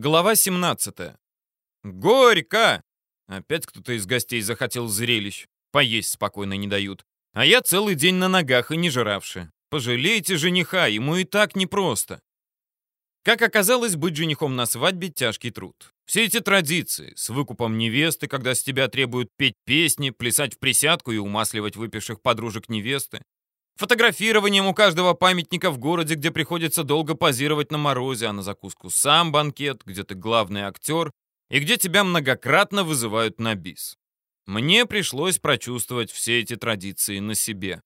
Глава 17. Горько! Опять кто-то из гостей захотел зрелищ. Поесть спокойно не дают. А я целый день на ногах и не жиравши. Пожалейте жениха, ему и так непросто. Как оказалось, быть женихом на свадьбе — тяжкий труд. Все эти традиции с выкупом невесты, когда с тебя требуют петь песни, плясать в присядку и умасливать выпивших подружек невесты, фотографированием у каждого памятника в городе, где приходится долго позировать на морозе, а на закуску сам банкет, где ты главный актер и где тебя многократно вызывают на бис. Мне пришлось прочувствовать все эти традиции на себе.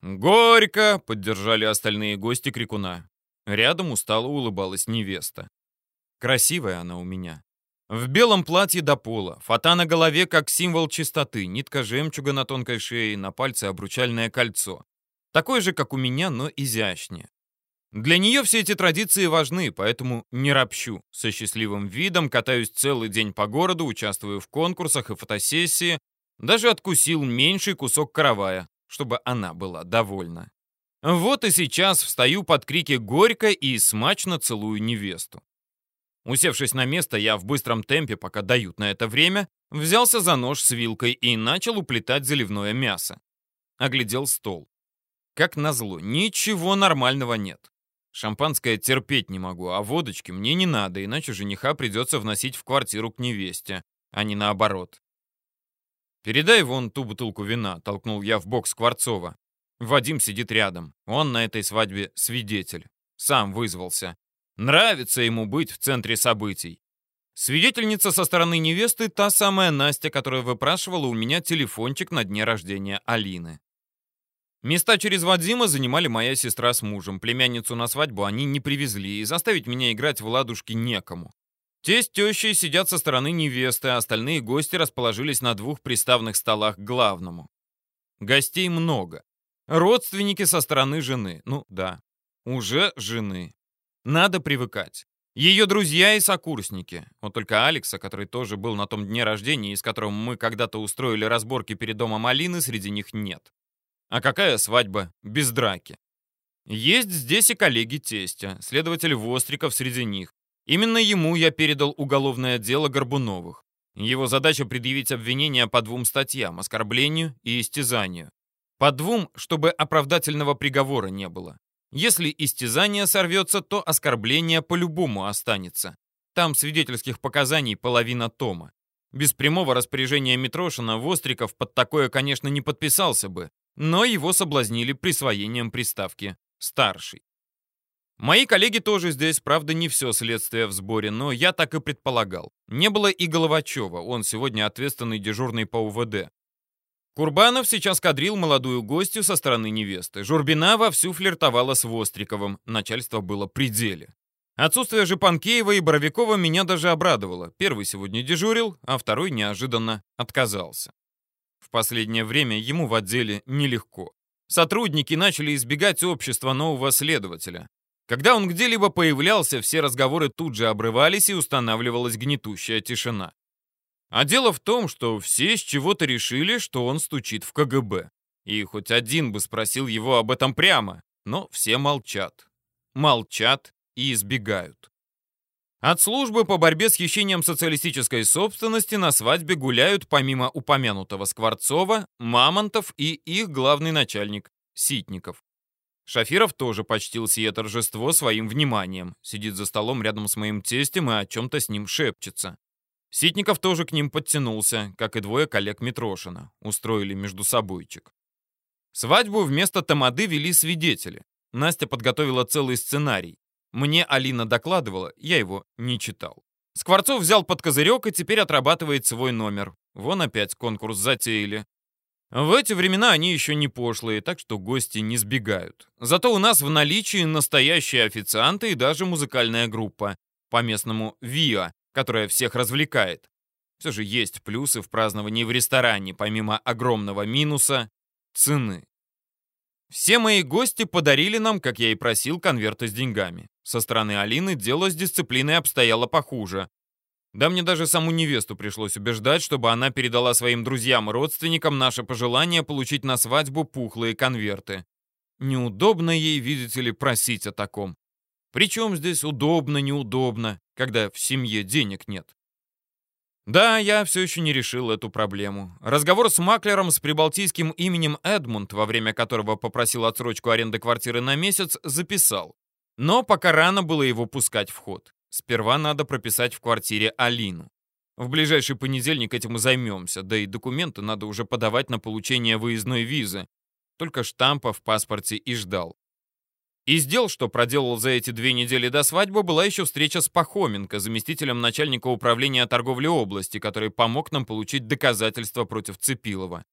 «Горько!» — поддержали остальные гости крикуна. Рядом устало улыбалась невеста. Красивая она у меня. В белом платье до пола, фата на голове как символ чистоты, нитка жемчуга на тонкой шее, на пальце обручальное кольцо. Такое же, как у меня, но изящнее. Для нее все эти традиции важны, поэтому не ропщу. Со счастливым видом катаюсь целый день по городу, участвую в конкурсах и фотосессии, даже откусил меньший кусок каравая, чтобы она была довольна. Вот и сейчас встаю под крики горько и смачно целую невесту. Усевшись на место, я в быстром темпе, пока дают на это время, взялся за нож с вилкой и начал уплетать заливное мясо. Оглядел стол. Как назло, ничего нормального нет. Шампанское терпеть не могу, а водочки мне не надо, иначе жениха придется вносить в квартиру к невесте, а не наоборот. «Передай вон ту бутылку вина», — толкнул я в бок Скворцова. Вадим сидит рядом. Он на этой свадьбе свидетель. Сам вызвался. Нравится ему быть в центре событий. Свидетельница со стороны невесты — та самая Настя, которая выпрашивала у меня телефончик на дне рождения Алины. Места через Вадима занимали моя сестра с мужем. Племянницу на свадьбу они не привезли, и заставить меня играть в ладушки некому. Те с тещей сидят со стороны невесты, а остальные гости расположились на двух приставных столах к главному. Гостей много. Родственники со стороны жены. Ну да, уже жены. Надо привыкать. Ее друзья и сокурсники. Вот только Алекса, который тоже был на том дне рождения, и с которым мы когда-то устроили разборки перед домом Алины, среди них нет. А какая свадьба без драки? Есть здесь и коллеги тестя, следователь Востриков среди них. Именно ему я передал уголовное дело Горбуновых. Его задача предъявить обвинения по двум статьям – оскорблению и истязанию. По двум, чтобы оправдательного приговора не было. Если истязание сорвется, то оскорбление по-любому останется. Там свидетельских показаний половина тома. Без прямого распоряжения Митрошина Востриков под такое, конечно, не подписался бы, но его соблазнили присвоением приставки «старший». Мои коллеги тоже здесь, правда, не все следствие в сборе, но я так и предполагал. Не было и Головачева, он сегодня ответственный дежурный по УВД. Курбанов сейчас кадрил молодую гостью со стороны невесты. Журбина вовсю флиртовала с Востриковым. Начальство было при деле. Отсутствие же Панкеева и Боровикова меня даже обрадовало. Первый сегодня дежурил, а второй неожиданно отказался. В последнее время ему в отделе нелегко. Сотрудники начали избегать общества нового следователя. Когда он где-либо появлялся, все разговоры тут же обрывались и устанавливалась гнетущая тишина. А дело в том, что все с чего-то решили, что он стучит в КГБ. И хоть один бы спросил его об этом прямо, но все молчат. Молчат и избегают. От службы по борьбе с хищением социалистической собственности на свадьбе гуляют помимо упомянутого Скворцова, Мамонтов и их главный начальник Ситников. Шафиров тоже почтил сие торжество своим вниманием. Сидит за столом рядом с моим тестем и о чем-то с ним шепчется. Ситников тоже к ним подтянулся, как и двое коллег Митрошина. Устроили между собойчик. Свадьбу вместо тамады вели свидетели. Настя подготовила целый сценарий. Мне Алина докладывала, я его не читал. Скворцов взял под козырек и теперь отрабатывает свой номер. Вон опять конкурс затеяли. В эти времена они еще не пошлые, так что гости не сбегают. Зато у нас в наличии настоящие официанты и даже музыкальная группа. По-местному ВИА, которая всех развлекает. Все же есть плюсы в праздновании в ресторане, помимо огромного минуса — цены. Все мои гости подарили нам, как я и просил, конверты с деньгами. Со стороны Алины дело с дисциплиной обстояло похуже. Да мне даже саму невесту пришлось убеждать, чтобы она передала своим друзьям и родственникам наше пожелание получить на свадьбу пухлые конверты. Неудобно ей, видите ли, просить о таком. Причем здесь удобно-неудобно, когда в семье денег нет. Да, я все еще не решил эту проблему. Разговор с маклером с прибалтийским именем Эдмунд, во время которого попросил отсрочку аренды квартиры на месяц, записал. Но пока рано было его пускать в ход. Сперва надо прописать в квартире Алину. В ближайший понедельник этим и займемся, да и документы надо уже подавать на получение выездной визы. Только штампа в паспорте и ждал. Из дел, что проделал за эти две недели до свадьбы, была еще встреча с Пахоменко, заместителем начальника управления торговли области, который помог нам получить доказательства против Цепилова.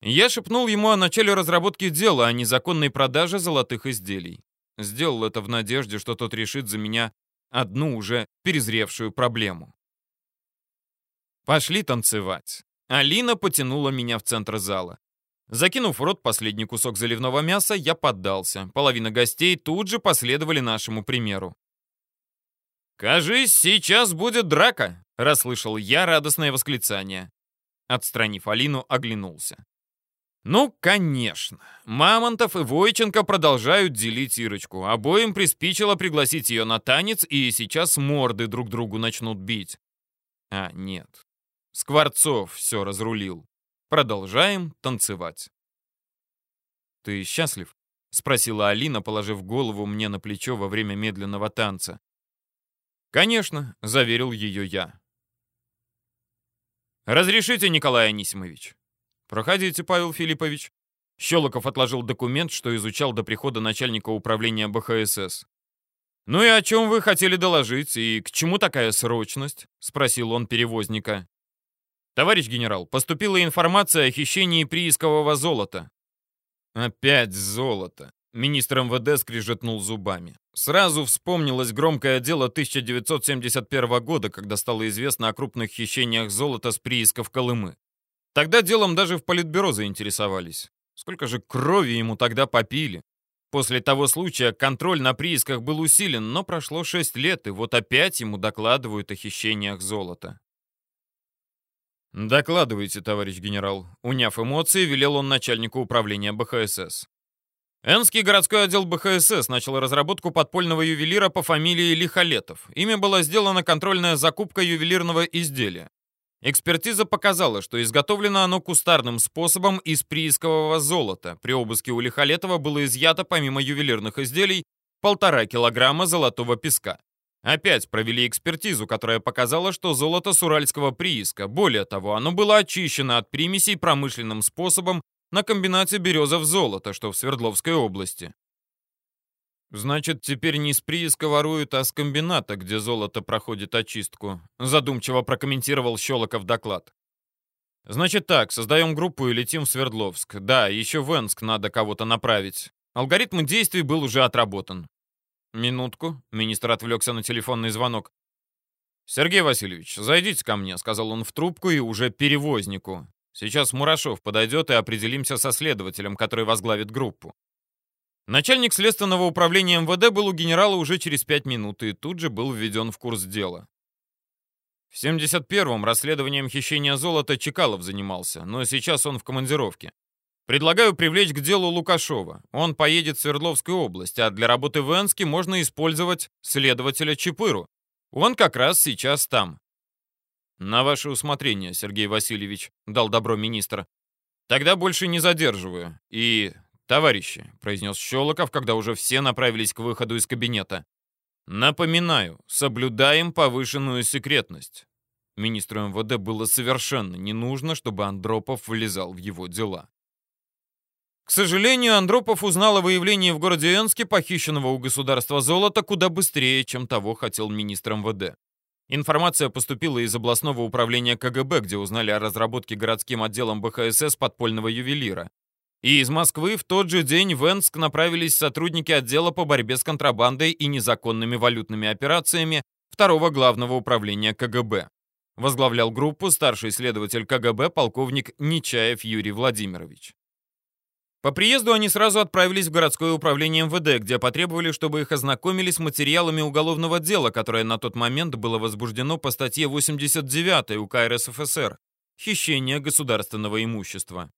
Я шепнул ему о начале разработки дела о незаконной продаже золотых изделий. Сделал это в надежде, что тот решит за меня одну уже перезревшую проблему. Пошли танцевать. Алина потянула меня в центр зала. Закинув в рот последний кусок заливного мяса, я поддался. Половина гостей тут же последовали нашему примеру. «Кажись, сейчас будет драка!» — расслышал я радостное восклицание. Отстранив Алину, оглянулся. Ну, конечно. Мамонтов и Войченко продолжают делить Ирочку. Обоим приспичило пригласить ее на танец, и сейчас морды друг другу начнут бить. А, нет. Скворцов все разрулил. Продолжаем танцевать. «Ты счастлив?» — спросила Алина, положив голову мне на плечо во время медленного танца. «Конечно», — заверил ее я. «Разрешите, Николай Анисимович?» «Проходите, Павел Филиппович». Щелоков отложил документ, что изучал до прихода начальника управления БХСС. «Ну и о чем вы хотели доложить, и к чему такая срочность?» — спросил он перевозника. «Товарищ генерал, поступила информация о хищении приискового золота». «Опять золото!» — министр МВД скрижетнул зубами. Сразу вспомнилось громкое дело 1971 года, когда стало известно о крупных хищениях золота с приисков Колымы. Тогда делом даже в политбюро заинтересовались. Сколько же крови ему тогда попили. После того случая контроль на приисках был усилен, но прошло 6 лет, и вот опять ему докладывают о хищениях золота. «Докладывайте, товарищ генерал». Уняв эмоции, велел он начальнику управления БХСС. Энский городской отдел БХСС начал разработку подпольного ювелира по фамилии Лихолетов. Ими была сделана контрольная закупка ювелирного изделия. Экспертиза показала, что изготовлено оно кустарным способом из приискового золота. При обыске у Лихолетова было изъято, помимо ювелирных изделий, полтора килограмма золотого песка. Опять провели экспертизу, которая показала, что золото с уральского прииска. Более того, оно было очищено от примесей промышленным способом на комбинате березов золота, что в Свердловской области. «Значит, теперь не с прииска воруют, а с комбината, где золото проходит очистку», задумчиво прокомментировал Щелоков доклад. «Значит так, создаем группу и летим в Свердловск. Да, еще в Энск надо кого-то направить. Алгоритм действий был уже отработан. «Минутку», — министр отвлекся на телефонный звонок. «Сергей Васильевич, зайдите ко мне», — сказал он в трубку и уже перевознику. «Сейчас Мурашов подойдет и определимся со следователем, который возглавит группу». Начальник следственного управления МВД был у генерала уже через пять минут и тут же был введен в курс дела. В 71-м расследованием хищения золота Чекалов занимался, но сейчас он в командировке. Предлагаю привлечь к делу Лукашова. Он поедет в Свердловскую область, а для работы в Энске можно использовать следователя Чапыру. Он как раз сейчас там. На ваше усмотрение, Сергей Васильевич, дал добро министр. Тогда больше не задерживаю. И, товарищи, произнес Щелоков, когда уже все направились к выходу из кабинета. Напоминаю, соблюдаем повышенную секретность. Министру МВД было совершенно не нужно, чтобы Андропов влезал в его дела. К сожалению, Андропов узнал о выявлении в городе Энске похищенного у государства золота куда быстрее, чем того хотел министр МВД. Информация поступила из областного управления КГБ, где узнали о разработке городским отделом БХСС подпольного ювелира. И из Москвы в тот же день в Энск направились сотрудники отдела по борьбе с контрабандой и незаконными валютными операциями второго главного управления КГБ. Возглавлял группу старший следователь КГБ полковник Нечаев Юрий Владимирович. По приезду они сразу отправились в городское управление МВД, где потребовали, чтобы их ознакомили с материалами уголовного дела, которое на тот момент было возбуждено по статье 89 УК РСФСР «Хищение государственного имущества».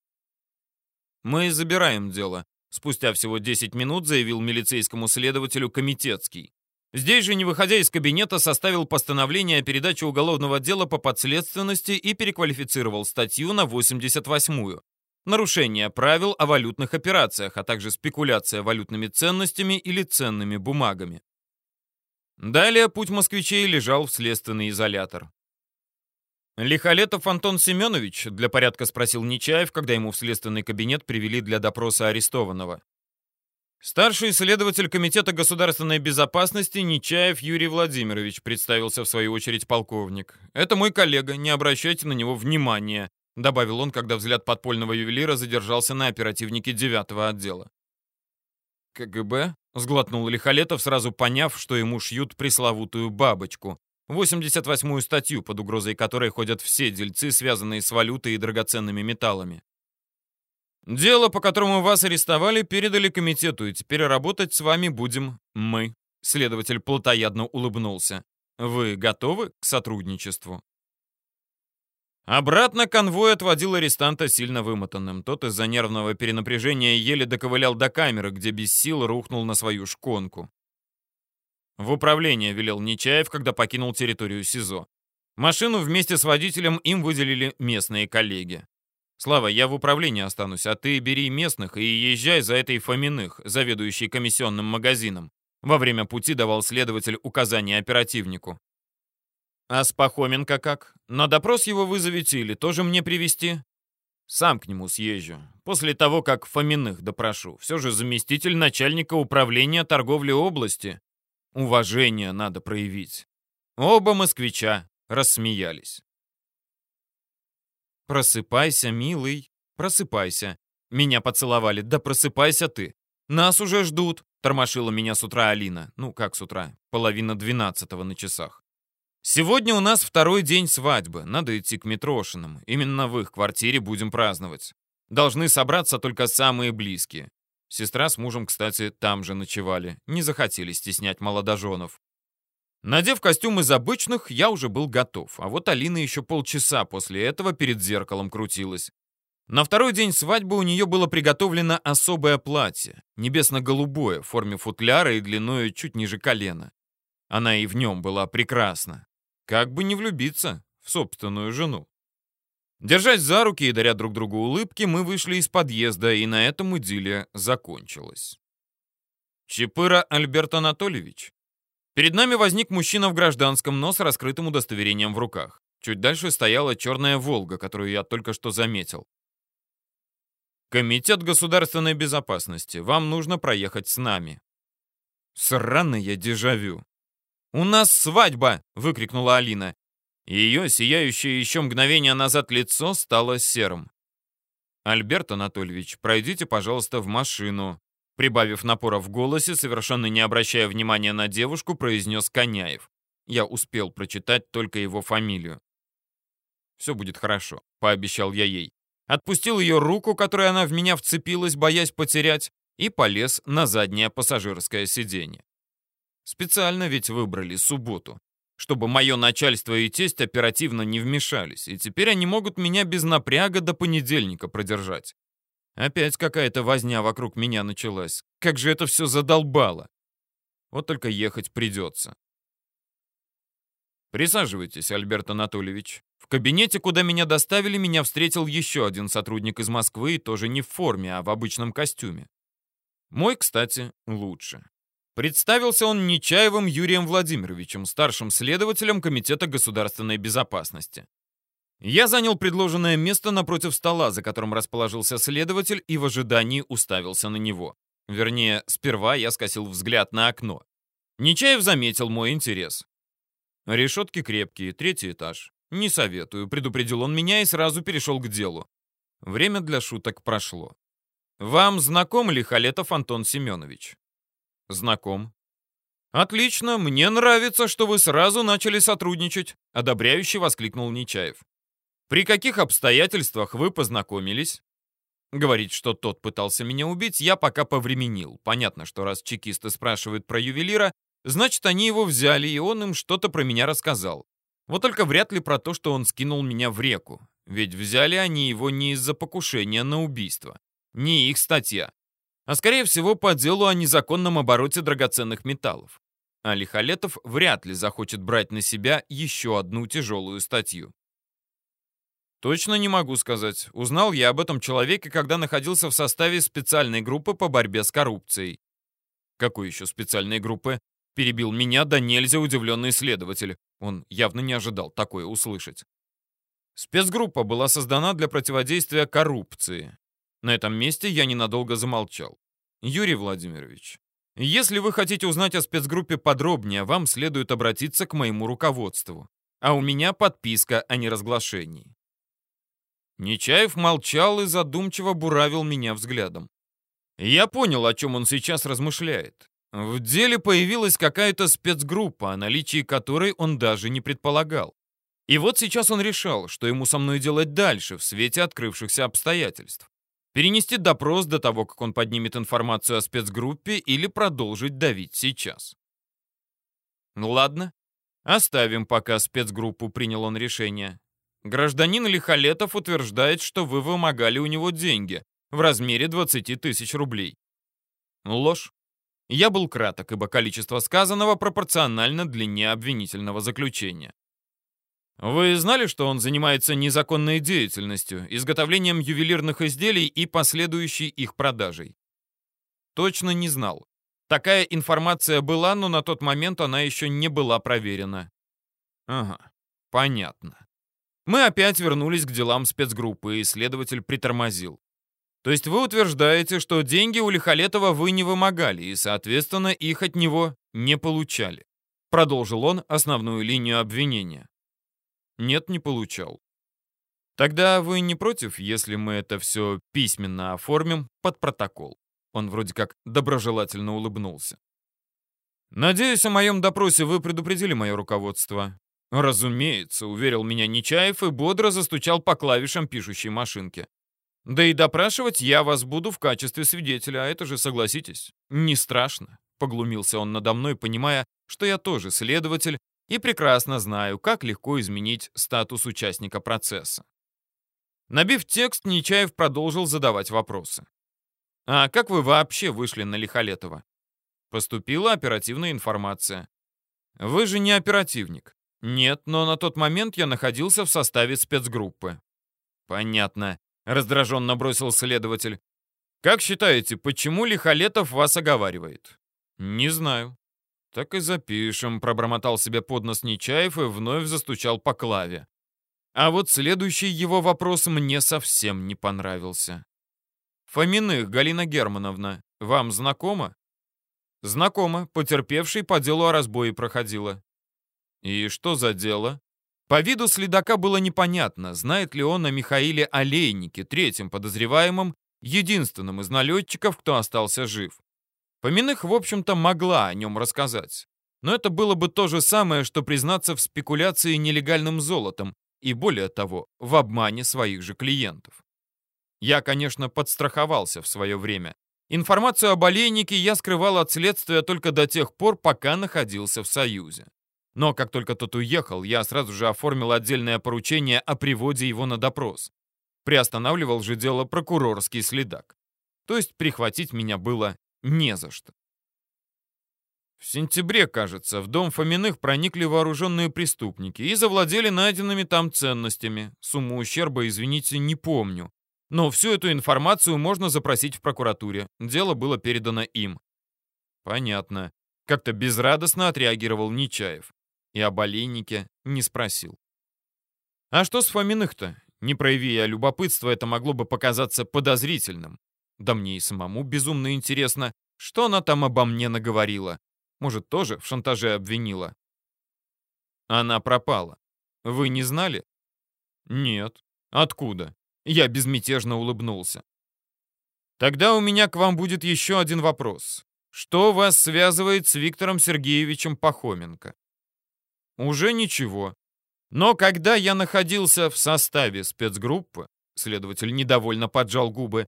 «Мы забираем дело», — спустя всего 10 минут заявил милицейскому следователю Комитетский. Здесь же, не выходя из кабинета, составил постановление о передаче уголовного дела по подследственности и переквалифицировал статью на 88-ю. Нарушение правил о валютных операциях, а также спекуляция валютными ценностями или ценными бумагами. Далее путь москвичей лежал в следственный изолятор. «Лихолетов Антон Семенович?» — для порядка спросил Нечаев, когда ему в следственный кабинет привели для допроса арестованного. Старший следователь Комитета государственной безопасности Нечаев Юрий Владимирович представился в свою очередь полковник. «Это мой коллега, не обращайте на него внимания», — добавил он, когда взгляд подпольного ювелира задержался на оперативнике девятого отдела. «КГБ?» — сглотнул Лихолетов, сразу поняв, что ему шьют пресловутую бабочку. 88-ю статью, под угрозой которой ходят все дельцы, связанные с валютой и драгоценными металлами. «Дело, по которому вас арестовали, передали комитету, и теперь работать с вами будем мы», — следователь плотоядно улыбнулся. «Вы готовы к сотрудничеству?» Обратно конвой отводил арестанта сильно вымотанным. Тот из-за нервного перенапряжения еле доковылял до камеры, где без сил рухнул на свою шконку. В управление велел Нечаев, когда покинул территорию СИЗО. Машину вместе с водителем им выделили местные коллеги. «Слава, я в управлении останусь, а ты бери местных и езжай за этой Фоминых, заведующей комиссионным магазином». Во время пути давал следователь указания оперативнику. А с Пахоменко как? На допрос его вызовете или тоже мне привести? Сам к нему съезжу. После того, как Фоминых допрошу. Все же заместитель начальника управления торговли области. Уважение надо проявить. Оба москвича рассмеялись. «Просыпайся, милый, просыпайся». Меня поцеловали. «Да просыпайся ты. Нас уже ждут», — тормошила меня с утра Алина. Ну, как с утра? Половина двенадцатого на часах. Сегодня у нас второй день свадьбы. Надо идти к Митрошиным. Именно в их квартире будем праздновать. Должны собраться только самые близкие. Сестра с мужем, кстати, там же ночевали. Не захотели стеснять молодоженов. Надев костюм из обычных, я уже был готов. А вот Алина еще полчаса после этого перед зеркалом крутилась. На второй день свадьбы у нее было приготовлено особое платье, небесно-голубое, в форме футляра и длиною чуть ниже колена. Она и в нем была прекрасна. Как бы не влюбиться в собственную жену. Держась за руки и даря друг другу улыбки, мы вышли из подъезда, и на этом идиллия закончилась. Чепыра Альберт Анатольевич. Перед нами возник мужчина в гражданском, но с раскрытым удостоверением в руках. Чуть дальше стояла черная «Волга», которую я только что заметил. «Комитет государственной безопасности, вам нужно проехать с нами». Сраное дежавю. «У нас свадьба!» — выкрикнула Алина. Ее сияющее еще мгновение назад лицо стало серым. «Альберт Анатольевич, пройдите, пожалуйста, в машину», прибавив напора в голосе, совершенно не обращая внимания на девушку, произнес Коняев. Я успел прочитать только его фамилию. «Все будет хорошо», — пообещал я ей. Отпустил ее руку, которой она в меня вцепилась, боясь потерять, и полез на заднее пассажирское сиденье. Специально ведь выбрали субботу, чтобы мое начальство и тесть оперативно не вмешались, и теперь они могут меня без напряга до понедельника продержать. Опять какая-то возня вокруг меня началась. Как же это все задолбало. Вот только ехать придется. Присаживайтесь, Альберт Анатольевич. В кабинете, куда меня доставили, меня встретил еще один сотрудник из Москвы, тоже не в форме, а в обычном костюме. Мой, кстати, лучше. Представился он Нечаевым Юрием Владимировичем, старшим следователем Комитета государственной безопасности. Я занял предложенное место напротив стола, за которым расположился следователь, и в ожидании уставился на него. Вернее, сперва я скосил взгляд на окно. Нечаев заметил мой интерес. Решетки крепкие, третий этаж. Не советую, предупредил он меня и сразу перешел к делу. Время для шуток прошло. Вам знаком ли Халетов Антон Семенович? Знаком. Отлично, мне нравится, что вы сразу начали сотрудничать, одобряюще воскликнул Нечаев. При каких обстоятельствах вы познакомились? Говорить, что тот пытался меня убить, я пока повременил. Понятно, что раз чекисты спрашивают про ювелира, значит, они его взяли, и он им что-то про меня рассказал. Вот только вряд ли про то, что он скинул меня в реку. Ведь взяли они его не из-за покушения на убийство. Не их статья а скорее всего по делу о незаконном обороте драгоценных металлов. а Лихолетов вряд ли захочет брать на себя еще одну тяжелую статью. Точно не могу сказать. Узнал я об этом человеке, когда находился в составе специальной группы по борьбе с коррупцией. Какой еще специальной группы? Перебил меня да нельзя удивленный следователь. Он явно не ожидал такое услышать. Спецгруппа была создана для противодействия коррупции. На этом месте я ненадолго замолчал. Юрий Владимирович, если вы хотите узнать о спецгруппе подробнее, вам следует обратиться к моему руководству. А у меня подписка о неразглашении. Нечаев молчал и задумчиво буравил меня взглядом. Я понял, о чем он сейчас размышляет. В деле появилась какая-то спецгруппа, о наличии которой он даже не предполагал. И вот сейчас он решал, что ему со мной делать дальше в свете открывшихся обстоятельств. Перенести допрос до того, как он поднимет информацию о спецгруппе, или продолжить давить сейчас. Ну ладно, оставим пока спецгруппу, принял он решение. Гражданин Лихолетов утверждает, что вы вымогали у него деньги в размере 20 тысяч рублей. Ложь. Я был краток, ибо количество сказанного пропорционально длине обвинительного заключения. Вы знали, что он занимается незаконной деятельностью, изготовлением ювелирных изделий и последующей их продажей? Точно не знал. Такая информация была, но на тот момент она еще не была проверена. Ага, понятно. Мы опять вернулись к делам спецгруппы, и следователь притормозил. То есть вы утверждаете, что деньги у Лихолетова вы не вымогали, и, соответственно, их от него не получали. Продолжил он основную линию обвинения. Нет, не получал. Тогда вы не против, если мы это все письменно оформим под протокол? Он вроде как доброжелательно улыбнулся. Надеюсь, о моем допросе вы предупредили мое руководство. Разумеется, уверил меня Нечаев и бодро застучал по клавишам пишущей машинки. Да и допрашивать я вас буду в качестве свидетеля, а это же, согласитесь, не страшно. Поглумился он надо мной, понимая, что я тоже следователь и прекрасно знаю, как легко изменить статус участника процесса. Набив текст, Нечаев продолжил задавать вопросы. «А как вы вообще вышли на Лихолетова?» Поступила оперативная информация. «Вы же не оперативник». «Нет, но на тот момент я находился в составе спецгруппы». «Понятно», — раздраженно бросил следователь. «Как считаете, почему Лихолетов вас оговаривает?» «Не знаю». «Так и запишем», — пробормотал себе под нос Нечаев и вновь застучал по клаве. А вот следующий его вопрос мне совсем не понравился. «Фоминых, Галина Германовна, вам знакомо?» «Знакомо, потерпевший по делу о разбое проходила». «И что за дело?» По виду следака было непонятно, знает ли он о Михаиле Олейнике, третьем подозреваемом, единственном из налетчиков, кто остался жив. Поминых, в общем-то, могла о нем рассказать. Но это было бы то же самое, что признаться в спекуляции нелегальным золотом и, более того, в обмане своих же клиентов. Я, конечно, подстраховался в свое время. Информацию об олейнике я скрывал от следствия только до тех пор, пока находился в Союзе. Но как только тот уехал, я сразу же оформил отдельное поручение о приводе его на допрос. Приостанавливал же дело прокурорский следак. То есть прихватить меня было не за что. В сентябре, кажется, в дом Фоминых проникли вооруженные преступники и завладели найденными там ценностями. Сумму ущерба, извините, не помню. Но всю эту информацию можно запросить в прокуратуре. Дело было передано им. Понятно. Как-то безрадостно отреагировал Нечаев. И об олейнике не спросил. А что с Фоминых-то? Не прояви я любопытство, это могло бы показаться подозрительным. Да мне и самому безумно интересно, что она там обо мне наговорила. Может, тоже в шантаже обвинила? Она пропала. Вы не знали? Нет. Откуда? Я безмятежно улыбнулся. Тогда у меня к вам будет еще один вопрос. Что вас связывает с Виктором Сергеевичем Пахоменко? Уже ничего. Но когда я находился в составе спецгруппы, следователь недовольно поджал губы,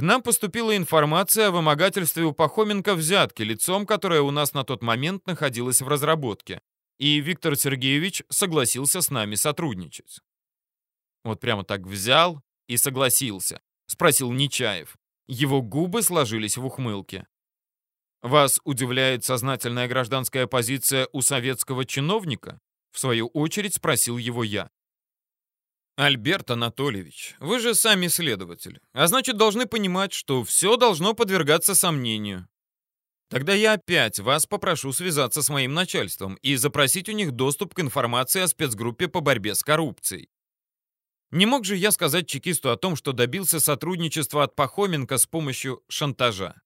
к нам поступила информация о вымогательстве у Пахоменко взятки лицом, которое у нас на тот момент находилось в разработке. И Виктор Сергеевич согласился с нами сотрудничать. Вот прямо так взял и согласился, спросил Нечаев. Его губы сложились в ухмылке. Вас удивляет сознательная гражданская позиция у советского чиновника? В свою очередь спросил его я. Альберт Анатольевич, вы же сами следователь, а значит должны понимать, что все должно подвергаться сомнению. Тогда я опять вас попрошу связаться с моим начальством и запросить у них доступ к информации о спецгруппе по борьбе с коррупцией. Не мог же я сказать чекисту о том, что добился сотрудничества от Пахоменко с помощью шантажа.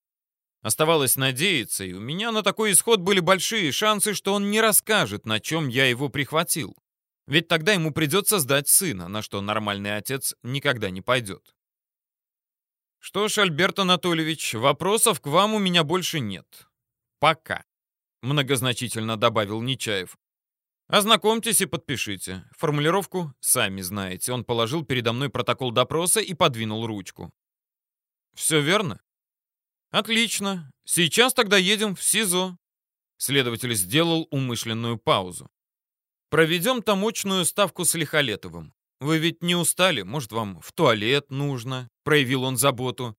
Оставалось надеяться, и у меня на такой исход были большие шансы, что он не расскажет, на чем я его прихватил. Ведь тогда ему придется сдать сына, на что нормальный отец никогда не пойдет. Что ж, Альберт Анатольевич, вопросов к вам у меня больше нет. Пока. Многозначительно добавил Нечаев. Ознакомьтесь и подпишите. Формулировку сами знаете. Он положил передо мной протокол допроса и подвинул ручку. Все верно? Отлично. Сейчас тогда едем в СИЗО. Следователь сделал умышленную паузу. Проведем тамочную ставку с Лихолетовым. Вы ведь не устали? Может, вам в туалет нужно? Проявил он заботу.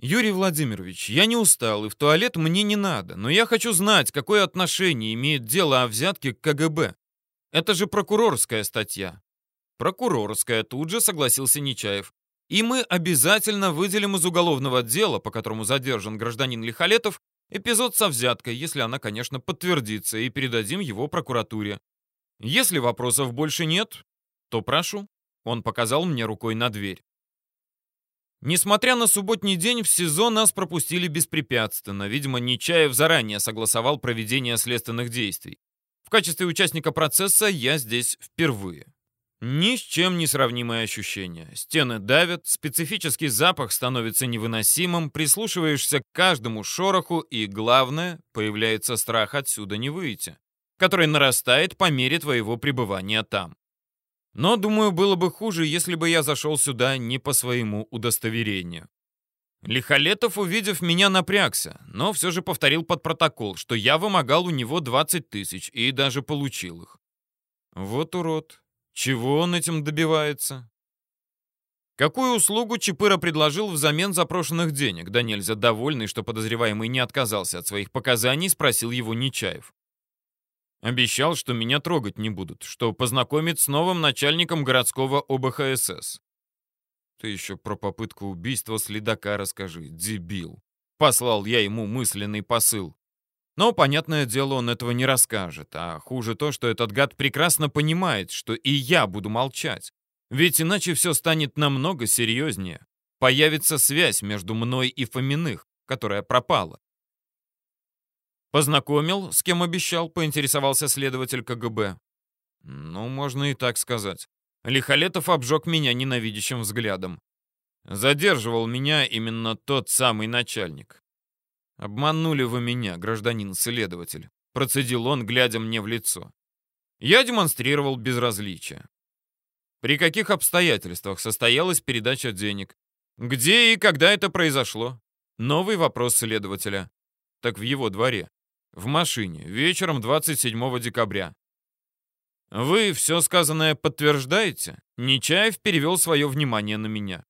Юрий Владимирович, я не устал, и в туалет мне не надо, но я хочу знать, какое отношение имеет дело о взятке к КГБ. Это же прокурорская статья. Прокурорская, тут же согласился Нечаев. И мы обязательно выделим из уголовного дела, по которому задержан гражданин Лихолетов, эпизод со взяткой, если она, конечно, подтвердится, и передадим его прокуратуре. Если вопросов больше нет, то прошу. Он показал мне рукой на дверь. Несмотря на субботний день, в СИЗО нас пропустили беспрепятственно. Видимо, Нечаев заранее согласовал проведение следственных действий. В качестве участника процесса я здесь впервые. Ни с чем не сравнимое ощущение. Стены давят, специфический запах становится невыносимым, прислушиваешься к каждому шороху и, главное, появляется страх отсюда не выйти, который нарастает по мере твоего пребывания там. Но, думаю, было бы хуже, если бы я зашел сюда не по своему удостоверению. Лихолетов, увидев меня, напрягся, но все же повторил под протокол, что я вымогал у него 20 тысяч и даже получил их. Вот урод. Чего он этим добивается? Какую услугу Чапыра предложил взамен запрошенных денег? Да нельзя довольный, что подозреваемый не отказался от своих показаний, спросил его Нечаев. Обещал, что меня трогать не будут, что познакомит с новым начальником городского ОБХСС. Ты еще про попытку убийства следака расскажи, дебил. Послал я ему мысленный посыл. Но, понятное дело, он этого не расскажет. А хуже то, что этот гад прекрасно понимает, что и я буду молчать. Ведь иначе все станет намного серьезнее. Появится связь между мной и Фоминых, которая пропала. «Познакомил, с кем обещал?» — поинтересовался следователь КГБ. «Ну, можно и так сказать. Лихолетов обжег меня ненавидящим взглядом. Задерживал меня именно тот самый начальник. «Обманули вы меня, гражданин-следователь», — процедил он, глядя мне в лицо. Я демонстрировал безразличие. При каких обстоятельствах состоялась передача денег? Где и когда это произошло? Новый вопрос следователя. Так в его дворе. В машине, вечером 27 декабря. «Вы все сказанное подтверждаете?» Нечаев перевел свое внимание на меня.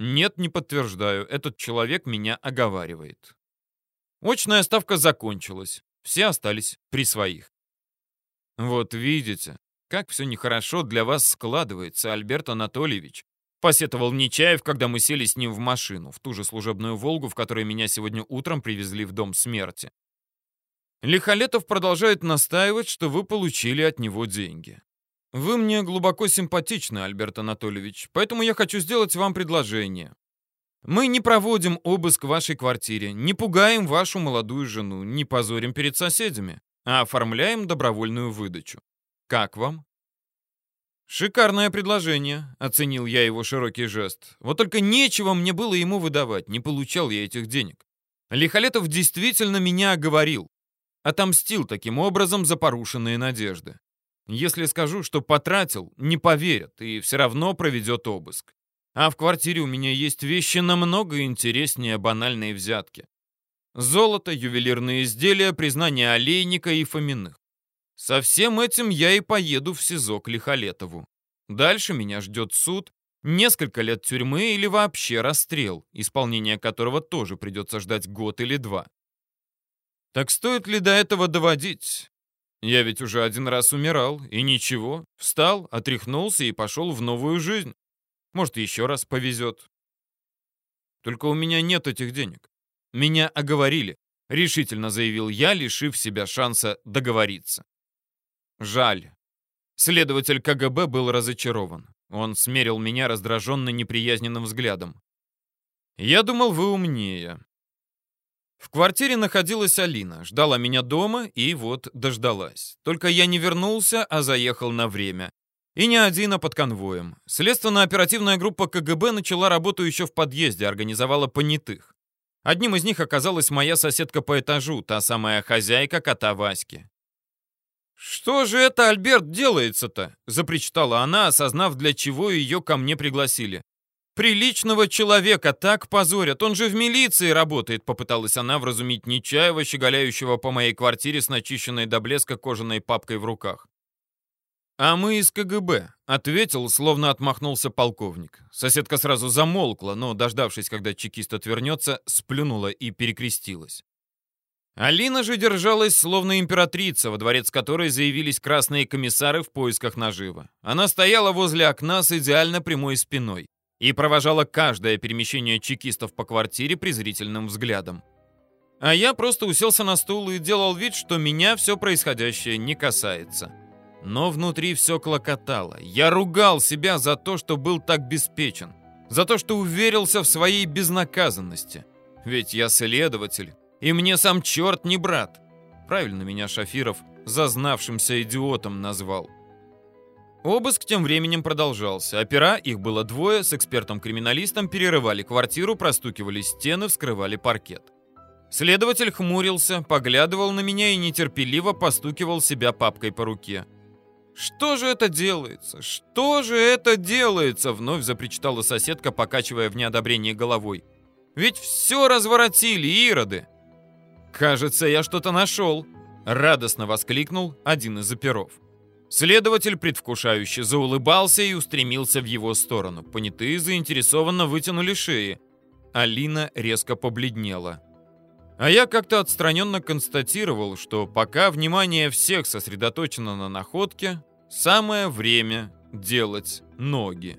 «Нет, не подтверждаю. Этот человек меня оговаривает». Очная ставка закончилась. Все остались при своих. «Вот видите, как все нехорошо для вас складывается, Альберт Анатольевич», посетовал Нечаев, когда мы сели с ним в машину, в ту же служебную «Волгу», в которой меня сегодня утром привезли в Дом смерти. Лихолетов продолжает настаивать, что вы получили от него деньги. Вы мне глубоко симпатичны, Альберт Анатольевич, поэтому я хочу сделать вам предложение. Мы не проводим обыск в вашей квартире, не пугаем вашу молодую жену, не позорим перед соседями, а оформляем добровольную выдачу. Как вам? «Шикарное предложение», — оценил я его широкий жест. «Вот только нечего мне было ему выдавать, не получал я этих денег. Лихолетов действительно меня оговорил. Отомстил таким образом за порушенные надежды. Если скажу, что потратил, не поверят и все равно проведет обыск. А в квартире у меня есть вещи намного интереснее банальной взятки. Золото, ювелирные изделия, признание олейника и Фоминых. Со всем этим я и поеду в СИЗО к Лихолетову. Дальше меня ждет суд, несколько лет тюрьмы или вообще расстрел, исполнение которого тоже придется ждать год или два. Так стоит ли до этого доводить? Я ведь уже один раз умирал, и ничего. Встал, отряхнулся и пошел в новую жизнь. Может, еще раз повезет. Только у меня нет этих денег. Меня оговорили, решительно заявил я, лишив себя шанса договориться. Жаль. Следователь КГБ был разочарован. Он смерил меня раздраженно неприязненным взглядом. «Я думал, вы умнее». В квартире находилась Алина, ждала меня дома и вот дождалась. Только я не вернулся, а заехал на время. И не один, а под конвоем. Следственно-оперативная группа КГБ начала работу еще в подъезде, организовала понятых. Одним из них оказалась моя соседка по этажу, та самая хозяйка кота Васьки. «Что же это, Альберт, делается-то?» — запричитала она, осознав, для чего ее ко мне пригласили. «Приличного человека так позорят, он же в милиции работает», — попыталась она вразумить Нечаева, щеголяющего по моей квартире с начищенной до блеска кожаной папкой в руках. «А мы из КГБ», — ответил, словно отмахнулся полковник. Соседка сразу замолкла, но, дождавшись, когда чекист отвернется, сплюнула и перекрестилась. Алина же держалась словно императрица, во дворец которой заявились красные комиссары в поисках наживы. Она стояла возле окна с идеально прямой спиной и провожала каждое перемещение чекистов по квартире презрительным взглядом. А я просто уселся на стул и делал вид, что меня все происходящее не касается. Но внутри все клокотало. Я ругал себя за то, что был так беспечен, за то, что уверился в своей безнаказанности. Ведь я следователь, и мне сам черт не брат. Правильно меня Шафиров зазнавшимся идиотом назвал. Обыск тем временем продолжался. Опера, их было двое, с экспертом-криминалистом перерывали квартиру, простукивали стены, вскрывали паркет. Следователь хмурился, поглядывал на меня и нетерпеливо постукивал себя папкой по руке. «Что же это делается? Что же это делается?» Вновь запричитала соседка, покачивая в неодобрении головой. «Ведь все разворотили, ироды!» «Кажется, я что-то нашел!» Радостно воскликнул один из оперов. Следователь предвкушающе заулыбался и устремился в его сторону. Понятые заинтересованно вытянули шеи. Алина резко побледнела. А я как-то отстраненно констатировал, что пока внимание всех сосредоточено на находке, самое время делать ноги.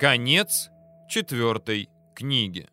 Конец четвертой книги.